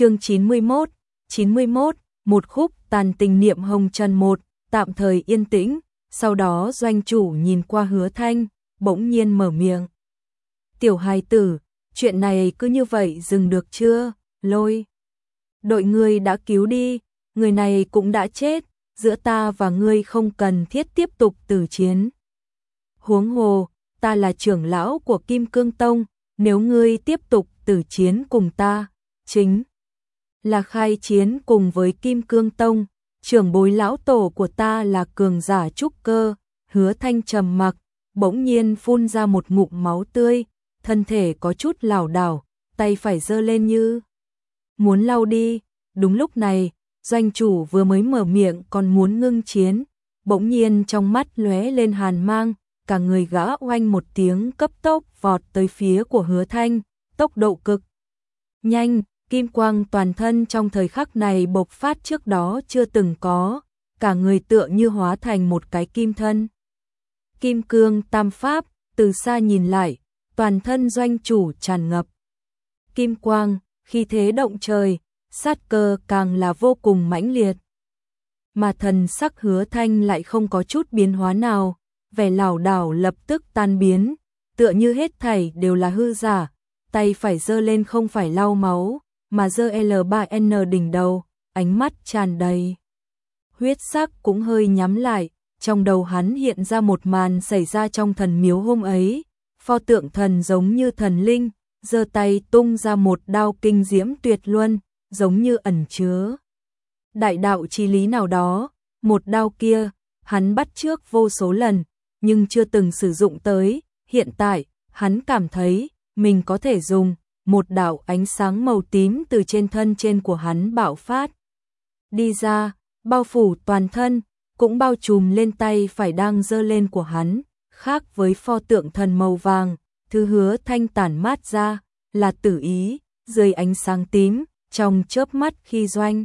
chương 91, 91, một khúc tàn tình niệm hồng trần một, tạm thời yên tĩnh, sau đó doanh chủ nhìn qua hứa thanh, bỗng nhiên mở miệng. Tiểu hài tử, chuyện này cứ như vậy dừng được chưa, lôi. Đội ngươi đã cứu đi, người này cũng đã chết, giữa ta và ngươi không cần thiết tiếp tục tử chiến. Huống hồ, ta là trưởng lão của Kim Cương Tông, nếu ngươi tiếp tục tử chiến cùng ta, chính là khai chiến cùng với Kim Cương Tông, trưởng bối lão tổ của ta là cường giả trúc cơ, hứa thanh trầm mặc, bỗng nhiên phun ra một ngụm máu tươi, thân thể có chút lảo đảo, tay phải giơ lên như muốn lau đi. Đúng lúc này, doanh chủ vừa mới mở miệng còn muốn ngưng chiến, bỗng nhiên trong mắt lóe lên hàn mang, cả người gã oanh một tiếng cấp tốc vọt tới phía của hứa thanh, tốc độ cực nhanh, kim quang toàn thân trong thời khắc này bộc phát trước đó chưa từng có, cả người tựa như hóa thành một cái kim thân. Kim cương tam pháp, từ xa nhìn lại, toàn thân doanh chủ tràn ngập. Kim quang, khi thế động trời, sát cơ càng là vô cùng mãnh liệt. Mà thần sắc hứa thanh lại không có chút biến hóa nào, vẻ lảo đảo lập tức tan biến, tựa như hết thảy đều là hư giả, tay phải giơ lên không phải lau máu, mà giơ L3N đỉnh đầu, ánh mắt tràn đầy. Huyết sắc cũng hơi nhắm lại, trong đầu hắn hiện ra một màn xảy ra trong thần miếu hôm ấy, pho tượng thần giống như thần linh, giơ tay tung ra một đao kinh diễm tuyệt luân, giống như ẩn chứa. Đại đạo chi lý nào đó, một đao kia, hắn bắt trước vô số lần, nhưng chưa từng sử dụng tới, hiện tại, hắn cảm thấy, mình có thể dùng, một đạo ánh sáng màu tím từ trên thân trên của hắn bạo phát. Đi ra, bao phủ toàn thân, cũng bao trùm lên tay phải đang dơ lên của hắn, khác với pho tượng thần màu vàng, thứ hứa thanh tản mát ra, là tử ý, dưới ánh sáng tím, trong chớp mắt khi doanh.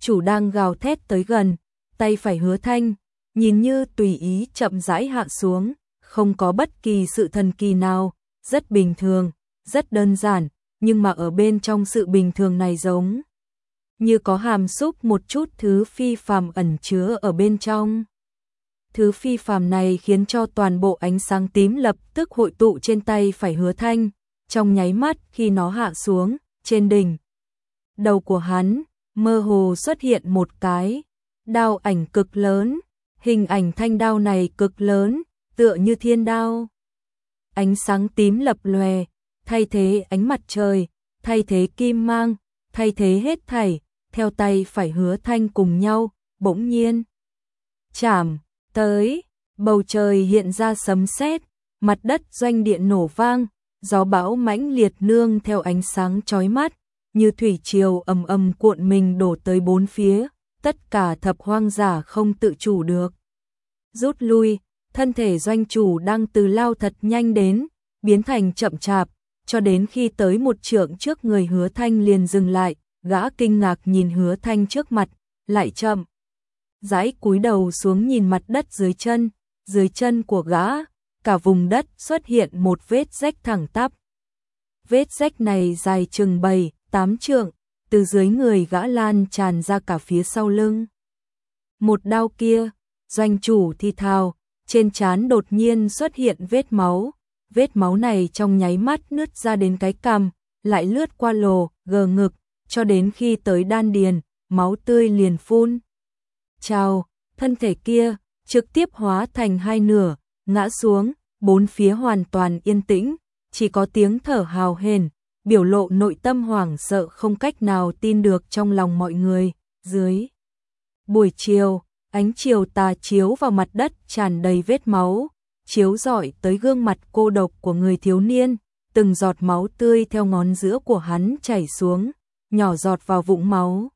Chủ đang gào thét tới gần, tay phải hứa thanh, nhìn như tùy ý chậm rãi hạ xuống, không có bất kỳ sự thần kỳ nào, rất bình thường, rất đơn giản, nhưng mà ở bên trong sự bình thường này giống như có hàm xúc một chút thứ phi phàm ẩn chứa ở bên trong. Thứ phi phàm này khiến cho toàn bộ ánh sáng tím lập tức hội tụ trên tay phải hứa thanh, trong nháy mắt khi nó hạ xuống, trên đỉnh. Đầu của hắn, mơ hồ xuất hiện một cái, đao ảnh cực lớn, hình ảnh thanh đao này cực lớn, tựa như thiên đao. Ánh sáng tím lập lòe, thay thế ánh mặt trời, thay thế kim mang, thay thế hết thảy, theo tay phải hứa thanh cùng nhau, bỗng nhiên. Chảm, tới, bầu trời hiện ra sấm sét, mặt đất doanh điện nổ vang, gió bão mãnh liệt nương theo ánh sáng chói mắt, như thủy triều ầm ầm cuộn mình đổ tới bốn phía, tất cả thập hoang giả không tự chủ được. Rút lui, thân thể doanh chủ đang từ lao thật nhanh đến, biến thành chậm chạp, cho đến khi tới một trượng trước người hứa thanh liền dừng lại, gã kinh ngạc nhìn hứa thanh trước mặt, lại chậm. Rãi cúi đầu xuống nhìn mặt đất dưới chân, dưới chân của gã, cả vùng đất xuất hiện một vết rách thẳng tắp. Vết rách này dài chừng 7, 8 trượng, từ dưới người gã lan tràn ra cả phía sau lưng. Một đau kia, doanh chủ thi thào, trên trán đột nhiên xuất hiện vết máu, vết máu này trong nháy mắt nứt ra đến cái cằm, lại lướt qua lồ, gờ ngực, cho đến khi tới đan điền, máu tươi liền phun. Chào, thân thể kia, trực tiếp hóa thành hai nửa, ngã xuống, bốn phía hoàn toàn yên tĩnh, chỉ có tiếng thở hào hền, biểu lộ nội tâm hoảng sợ không cách nào tin được trong lòng mọi người, dưới. Buổi chiều, ánh chiều tà chiếu vào mặt đất tràn đầy vết máu, chiếu rọi tới gương mặt cô độc của người thiếu niên, từng giọt máu tươi theo ngón giữa của hắn chảy xuống, nhỏ giọt vào vũng máu.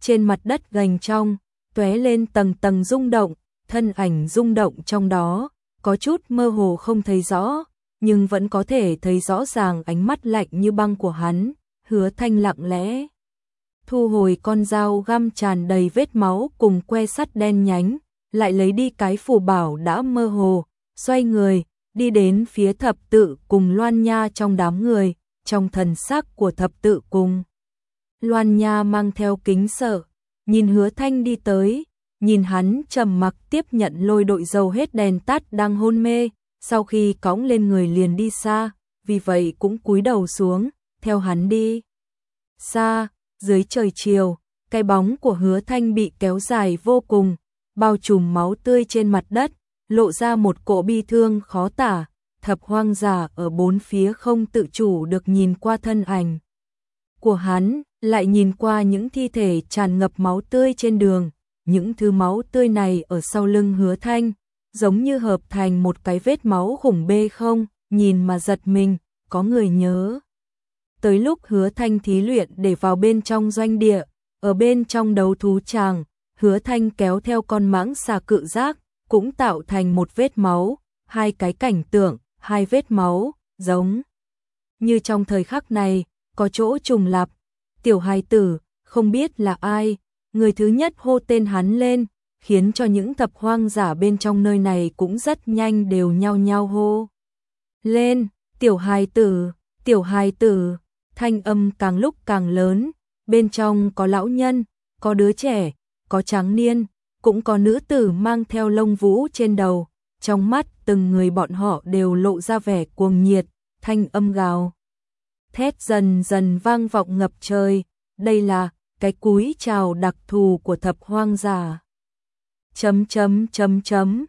Trên mặt đất gành trong, tóe lên tầng tầng rung động, thân ảnh rung động trong đó, có chút mơ hồ không thấy rõ, nhưng vẫn có thể thấy rõ ràng ánh mắt lạnh như băng của hắn, hứa thanh lặng lẽ. Thu hồi con dao găm tràn đầy vết máu cùng que sắt đen nhánh, lại lấy đi cái phù bảo đã mơ hồ, xoay người, đi đến phía thập tự cùng loan nha trong đám người, trong thần sắc của thập tự cùng. Loan Nha mang theo kính sợ, nhìn hứa thanh đi tới, nhìn hắn trầm mặc tiếp nhận lôi đội dầu hết đèn tắt đang hôn mê, sau khi cõng lên người liền đi xa, vì vậy cũng cúi đầu xuống, theo hắn đi. Xa, dưới trời chiều, cái bóng của hứa thanh bị kéo dài vô cùng, bao trùm máu tươi trên mặt đất, lộ ra một cỗ bi thương khó tả, thập hoang giả ở bốn phía không tự chủ được nhìn qua thân ảnh. Của hắn, lại nhìn qua những thi thể tràn ngập máu tươi trên đường, những thứ máu tươi này ở sau lưng hứa thanh, giống như hợp thành một cái vết máu khủng bê không, nhìn mà giật mình, có người nhớ. Tới lúc hứa thanh thí luyện để vào bên trong doanh địa, ở bên trong đấu thú tràng, hứa thanh kéo theo con mãng xà cự giác, cũng tạo thành một vết máu, hai cái cảnh tượng, hai vết máu, giống. Như trong thời khắc này, có chỗ trùng lặp, tiểu hài tử, không biết là ai, người thứ nhất hô tên hắn lên, khiến cho những thập hoang giả bên trong nơi này cũng rất nhanh đều nhau nhau hô. Lên, tiểu hài tử, tiểu hài tử, thanh âm càng lúc càng lớn, bên trong có lão nhân, có đứa trẻ, có tráng niên, cũng có nữ tử mang theo lông vũ trên đầu, trong mắt từng người bọn họ đều lộ ra vẻ cuồng nhiệt, thanh âm gào. Thét dần dần vang vọng ngập trời, đây là cái cúi chào đặc thù của thập hoang giả. Chấm chấm chấm chấm